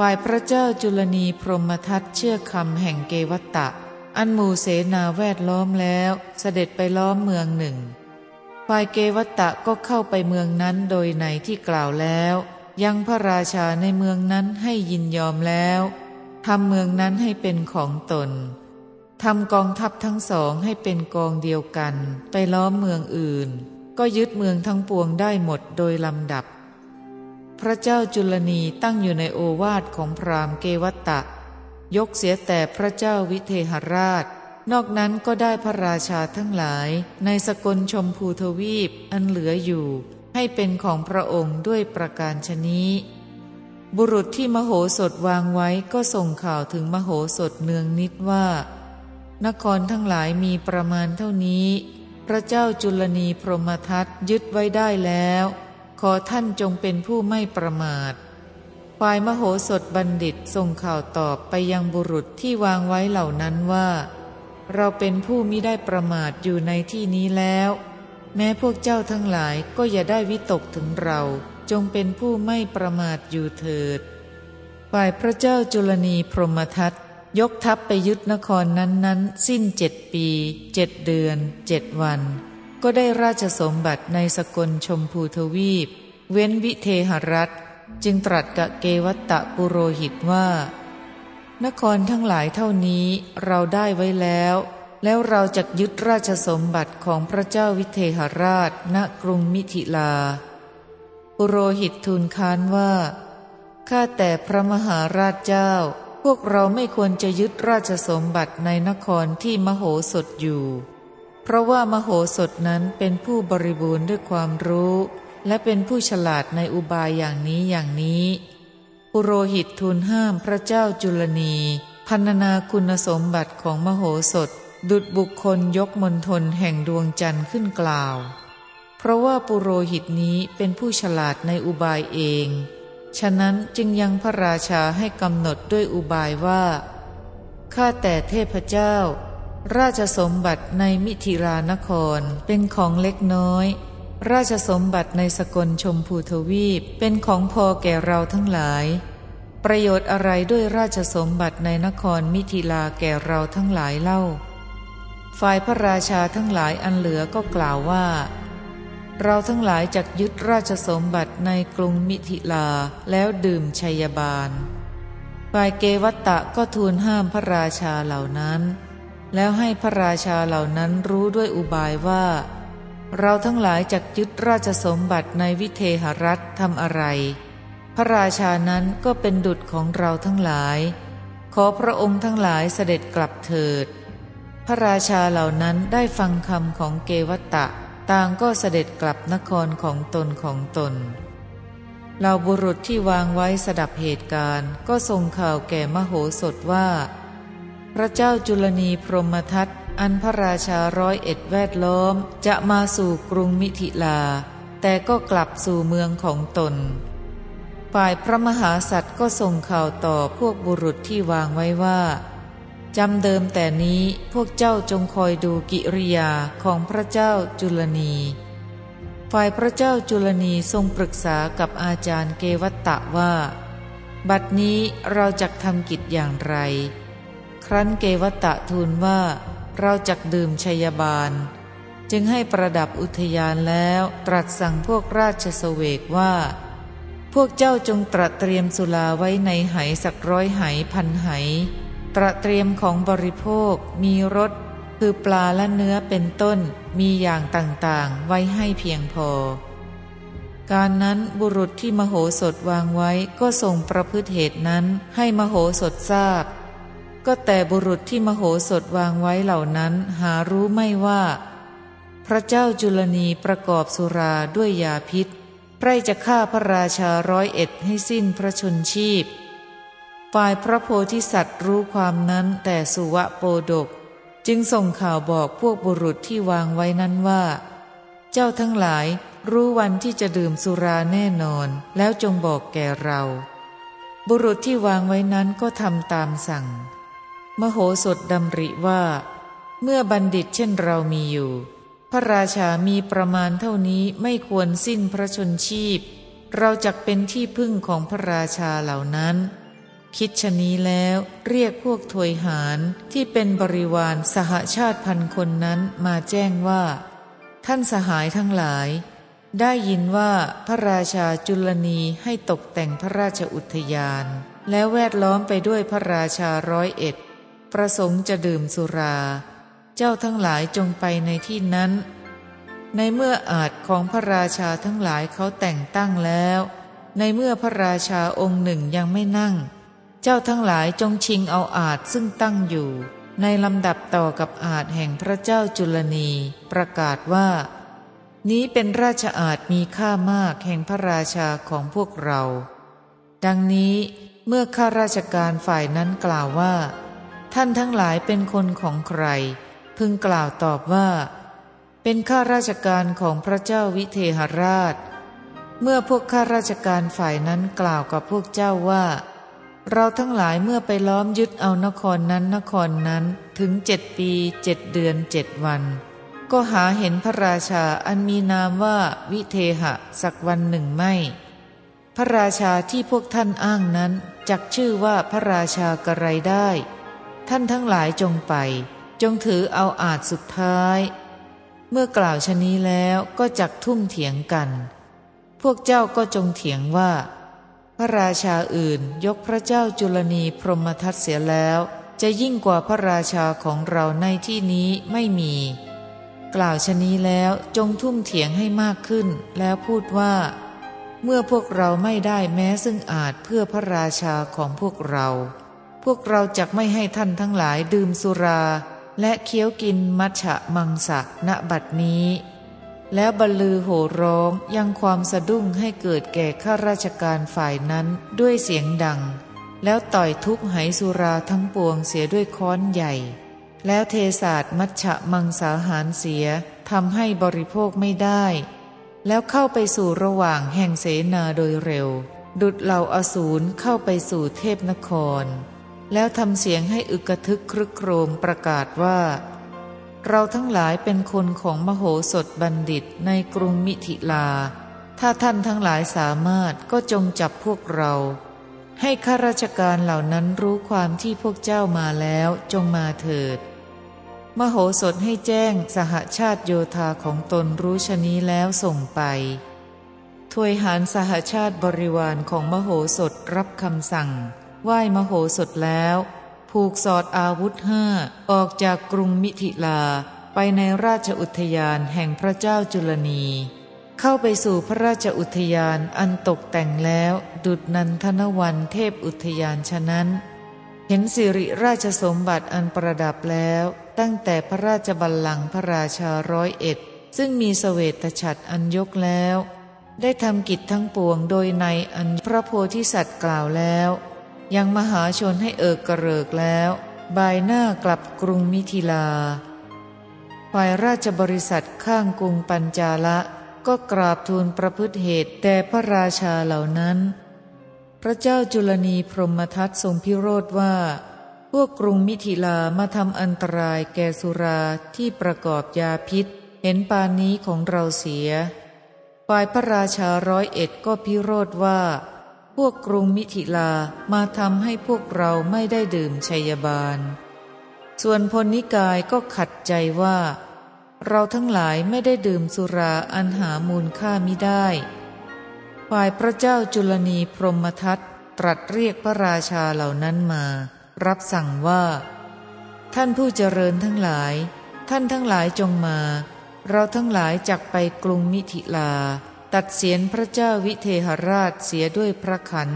ฝ่ายพระเจ้าจุลนีพรหมทัตเชื่อคำแห่งเกวัตตะ อันหมู่เสนาแวดล้อมแล้วเสด็จไปล้อมเมืองหนึ่ง ฝ่ายเกวัตตะก็เข้าไปเมืองนั้นโดยในที่กล่าวแล้ว ยังพระราชาในเมืองนั้นให้ยินยอมแล้วทำเมืองนั้นให้เป็นของตนทำกองทัพทั้งสองให้เป็นกองเดียวกัน ไปล้อมเมืองอื่น ก็ยึดเมืองทั้งปวงได้หมดโดยลำดับ พระเจ้าจุลนีตั้งอยู่ในโอวาทของพราหมณ์เกวัตตะ ยกเสียแต่พระเจ้าวิเทหราช นอกนั้นก็ได้พระราชาทั้งหลาย ในสกลชมพูทวีปอันเหลืออยู่ ให้เป็นของพระองค์ด้วยประการชนี้บุรุษที่มโหสถวางไว้ก็ส่งข่าวถึงมโหสถเนืองนิดว่า นครทั้งหลายมีประมาณเท่านี้ พระเจ้าจุลนีพรหมทัตยึดไว้ได้แล้ว ขอท่านจงเป็นผู้ไม่ประมาทฝ่ายมโหสถบัณฑิตส่งข่าวตอบไปยังบุรุษที่วางไว้เหล่านั้นว่า เราเป็นผู้มิได้ประมาทอยู่ในที่นี้แล้ว แม้พวกเจ้าทั้งหลายก็อย่าได้วิตกถึงเรา จงเป็นผู้ไม่ประมาทอยู่เถิด ฝ่ายพระเจ้าจุลนีพรหมทัตยกทัพไปยึดนครนั้นๆ สิ้นเจ็ดปีเจ็ดเดือนเจ็ดวัน ก็ได้ราชสมบัติในสกลชมพูทวีป เว้นวิเทหรัฐ จึงตรัสกับเกวัตตะปุโรหิตว่า นครทั้งหลายเท่านี้เราได้ไว้แล้ว แล้วเราจะยึดราชสมบัติของพระเจ้าวิเทหราชณกรุงมิถิลา ปุโรหิตทูลค้านว่า ข้าแต่พระมหาราชเจ้า พวกเราไม่ควรจะยึดราชสมบัติในนครที่มโหสถอยู่ เพราะว่ามโหสถนั้นเป็นผู้บริบูรณ์ด้วยความรู้ และเป็นผู้ฉลาดในอุบายอย่างนี้อย่างนี้ ปุโรหิตทูลห้ามพระเจ้าจุลนีพันนาคุณสมบัติของมโหสถ ดุดบุคคลยกมนทนแห่งดวงจันทร์ขึ้นกล่าว เพราะว่าปุโรหิตนี้เป็นผู้ฉลาดในอุบายเอง ฉะนั้นจึงยังพระราชาให้กำหนดด้วยอุบายว่าข้าแต่เทพเจ้า ราชสมบัติในมิถิรานคร เป็นของเล็กน้อย ราชสมบัติในสกลชมพูทวีป เป็นของพอแก่เราทั้งหลาย ประโยชน์อะไรด้วยราชสมบัติในนครมิถิลาแก่เราทั้งหลายเล่า ฝ่ายพระราชาทั้งหลายอันเหลือก็กล่าวว่า เราทั้งหลายจักยึดราชสมบัติในกรุงมิถิลาแล้วดื่มชัยบาลฝ่ายเกวัตตะก็ทูลห้ามพระราชาเหล่านั้น แล้วให้พระราชาเหล่านั้นรู้ด้วยอุบายว่า เราทั้งหลายจักยึดราชสมบัติในวิเทหรัฐทำอะไร พระราชานั้นก็เป็นดุจของเราทั้งหลาย ขอพระองค์ทั้งหลายเสด็จกลับเถิด พระราชาเหล่านั้นได้ฟังคำของเกวัตตะ ต่างก็เสด็จกลับนครของตนของตนเหล่าบุรุษที่วางไว้สดับเหตุการณ์ก็ส่งข่าวแก่มโหสถว่า พระเจ้าจุลนีพรหมทัตอันพระราชาร้อยเอ็ดแวดล้อมจะมาสู่กรุงมิถิลา แต่ก็กลับสู่เมืองของตน ฝ่ายพระมหาสัตว์ก็ส่งข่าวต่อพวกบุรุษที่วางไว้ว่าจำเดิมแต่นี้พวกเจ้าจงคอยดูกิริยาของพระเจ้าจุลนี ฝ่ายพระเจ้าจุลนีทรงปรึกษากับอาจารย์เกวัตตะว่า บัดนี้เราจะทำกิจอย่างไร ครั้นเกวัตตะทูลว่าเราจะดื่มชัยบาล จึงให้ประดับอุทยานแล้วตรัสสั่งพวกราชสเวกว่า พวกเจ้าจงตรัสเตรียมสุลาไว้ในไหสักร้อยไหพันไหตระเตรียมของบริโภคมีรสคือปลาและเนื้อเป็นต้นมีอย่างต่างๆ ไว้ให้เพียงพอ การนั้นบุรุษที่มโหสถวางไว้ก็ส่งประพฤติเหตุนั้นให้มโหสถทราบ ก็แต่บุรุษที่มโหสถวางไว้เหล่านั้นหารู้ไม่ว่า พระเจ้าจุลนีประกอบสุราด้วยยาพิษใกล้จะฆ่าพระราชาร้อยเอ็ดให้สิ้นพระชนชีพ ฝ่ายพระโพธิสัตว์รู้ความนั้นแต่สุวะโปดก จึงส่งข่าวบอกพวกบุรุษที่วางไว้นั้นว่า เจ้าทั้งหลายรู้วันที่จะดื่มสุราแน่นอน แล้วจงบอกแก่เรา บุรุษที่วางไว้นั้นก็ทำตามสั่ง มโหสถดำริว่า เมื่อบัณฑิตเช่นเรามีอยู่ พระราชามีประมาณเท่านี้ไม่ควรสิ้นพระชนชีพ เราจะเป็นที่พึ่งของพระราชาเหล่านั้น คิดชนี้แล้วเรียกพวกถวยหารที่เป็นบริวารสหชาติพันคนนั้นมาแจ้งว่า ท่านสหายทั้งหลาย ได้ยินว่าพระราชาจุลนีให้ตกแต่งพระราชอุทยาน แล้วแวดล้อมไปด้วยพระราชาร้อยเอ็ด ประสงค์จะดื่มสุรา เจ้าทั้งหลายจงไปในที่นั้น ในเมื่ออาจของพระราชาทั้งหลายเขาแต่งตั้งแล้ว ในเมื่อพระราชาองค์หนึ่งยังไม่นั่ง เจ้าทั้งหลายจงชิงเอาอาจซึ่งตั้งอยู่ ในลำดับต่อกับอาจแห่งพระเจ้าจุลนี ประกาศว่า นี้เป็นราชอาจมีค่ามากแห่งพระราชาของพวกเรา ดังนี้เมื่อข้าราชการฝ่ายนั้นกล่าวว่า ท่านทั้งหลายเป็นคนของใคร พึงกล่าวตอบว่า เป็นข้าราชการของพระเจ้าวิเทหราช เมื่อพวกข้าราชการฝ่ายนั้นกล่าวกับพวกเจ้าว่า เราทั้งหลายเมื่อไปล้อมยึดเอานครนั้นนครนั้นถึงเจ็ดปีเจ็ดเดือนเจ็ดวัน ก็หาเห็นพระราชาอันมีนามว่าวิเทหะสักวันหนึ่งไม่พระราชาที่พวกท่านอ้างนั้นจักชื่อว่าพระราชากระไรได้ ท่านทั้งหลายจงไป จงถือเอาอาจสุดท้าย เมื่อกล่าวชนี้แล้วก็จักทุ่มเถียงกัน พวกเจ้าก็จงเถียงว่า พระราชาอื่นยกพระเจ้าจุลนีพรหมทัตเสียแล้ว จะยิ่งกว่าพระราชาของเราในที่นี้ไม่มี กล่าวชนี้แล้วจงทุ่มเถียงให้มากขึ้น แล้วพูดว่า เมื่อพวกเราไม่ได้แม้ซึ่งอาจเพื่อพระราชาของพวกเรา พวกเราจะไม่ให้ท่านทั้งหลายดื่มสุรา และเคี้ยวกินมัชะมังสะณบัดนี้ แล้วบรรลือโห่ร้องยังความสะดุ้งให้เกิดแก่ข้าราชการฝ่ายนั้นด้วยเสียงดัง แล้วต่อยทุกไหสุราทั้งปวงเสียด้วยค้อนใหญ่ แล้วเทศาสมัชะมังสาหารเสียทำให้บริโภคไม่ได้ แล้วเข้าไปสู่ระหว่างแห่งเสนาโดยเร็ว ดุดเหล่าอสูรเข้าไปสู่เทพนคร แล้วทำเสียงให้อึกระทึกครึกโครมประกาศว่า เราทั้งหลายเป็นคนของมโหสถบัณฑิตในกรุงมิถิลา ถ้าท่านทั้งหลายสามารถก็จงจับพวกเรา ให้ข้าราชการเหล่านั้นรู้ความที่พวกเจ้ามาแล้วจงมาเถิด มโหสถให้แจ้งสหชาติโยธาของตนรู้ชนี้แล้วส่งไปทวยหารสหชาติบริวารของมโหสถรับคำสั่ง ไหว้มโหสถแล้ว ผูกสอดอาวุธห้าออกจากกรุงมิถิลาไปในราชอุทยานแห่งพระเจ้าจุลนี เข้าไปสู่พระราชอุทยานอันตกแต่งแล้ว ดุดนันทนวันเทพอุทยานฉะนั้น เห็นสิริราชสมบัติอันประดับแล้ว ตั้งแต่พระราชบัลลังก์พระราชาร้อยเอ็ด ซึ่งมีสเสวตฉัตรอันยกแล้ว ได้ทำกิจทั้งปวงโดยในอันพระโพธิสัตว์กล่าวแล้ว ยังมหาชนให้เอิกกระเริกแล้ว บายหน้ากลับกรุงมิถิลา ฝ่ายราชบริษัทข้างกรุงปัญจาละ ก็กราบทูลประพฤติเหตุแต่พระราชาเหล่านั้น พระเจ้าจุลนีพรหมทัตทรงพิโรธว่า พวกกรุงมิถิลามาทำอันตรายแก่สุราที่ประกอบยาพิษ เห็นปานนี้ของเราเสีย ฝ่ายพระราชาร้อยเอ็ดก็พิโรธว่า พวกกรุงมิถิลามาทำให้พวกเราไม่ได้ดื่มชัยบาล ส่วนพลนิกายก็ขัดใจว่า เราทั้งหลายไม่ได้ดื่มสุราอันหามูลค่ามิได้ ฝ่ายพระเจ้าจุลนีพรหมทัตตรัสเรียกพระราชาเหล่านั้นมา รับสั่งว่า ท่านผู้เจริญทั้งหลาย ท่านทั้งหลายจงมา เราทั้งหลายจักไปกรุงมิถิลา ตัดเสียนพระเจ้าวิเทหราชเสียด้วยพระขัน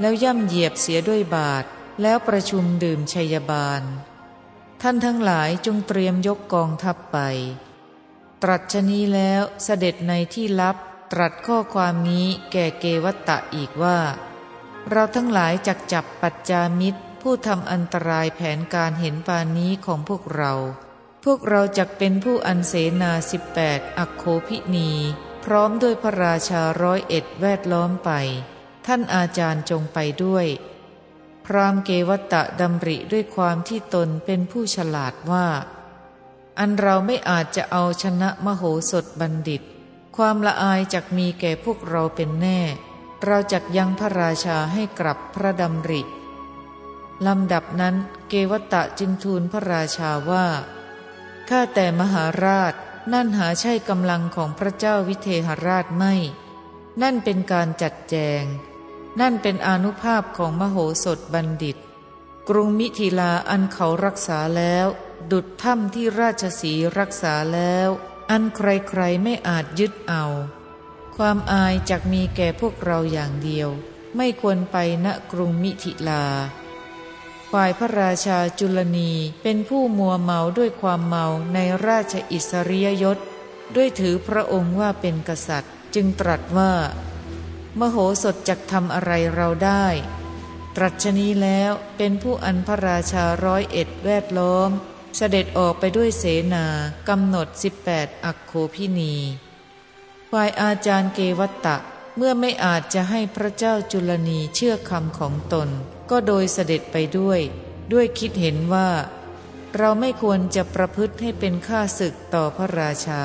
แล้วย่ำเหยียบเสียด้วยบาท แล้วประชุมดื่มชัยบาล ท่านทั้งหลายจงเตรียมยกกองทัพไป ตรัสชนี้แล้วเสด็จในที่ลับตรัสข้อความนี้แก่เกวัตตะอีกว่า เราทั้งหลายจักจับปัจจามิตร ผู้ทำอันตรายแผนการเห็นปานนี้ของพวกเรา พวกเราจักเป็นผู้อันเสนาสิบแปดอักโคพินี พร้อมด้วยพระราชาร้อยเอ็ดแวดล้อมไป ท่านอาจารย์จงไปด้วย พรามเกวัตตะดำริด้วยความที่ตนเป็นผู้ฉลาดว่า อันเราไม่อาจจะเอาชนะมโหสถบัณฑิต ความละอายจักมีแก่พวกเราเป็นแน่ เราจักยังพระราชาให้กลับพระดำริลำดับนั้นเกวัตตะจึงทูลพระราชาว่า ข้าแต่มหาราช นั่นหาใช่กำลังของพระเจ้าวิเทหราชไม่ นั่นเป็นการจัดแจง นั่นเป็นอนุภาพของมโหสถบัณฑิต กรุงมิถิลาอันเขารักษาแล้ว ดุดถ้ำที่ราชสีรักษาแล้ว อันใครๆไม่อาจยึดเอา ความอายจักมีแก่พวกเราอย่างเดียว ไม่ควรไปณกรุงมิถิลา ฝ่ายพระราชาจุลนีเป็นผู้มัวเมาด้วยความเมาในราชอิสริยยศ ด้วยถือพระองค์ว่าเป็นกษัตริย์ จึงตรัสว่า มโหสถจักทำอะไรเราได้ ตรัชนี้แล้วเป็นผู้อันพระราชาร้อยเอ็ดแวดล้อม เสด็จออกไปด้วยเสนากำหนดสิบแปดอักโคพินีฝ่ายอาจารย์เกวัตตะเมื่อไม่อาจจะให้พระเจ้าจุลนีเชื่อคำของตน ก็โดยเสด็จไปด้วย ด้วยคิดเห็นว่า เราไม่ควรจะประพฤติให้เป็นข้าศึกต่อพระราชา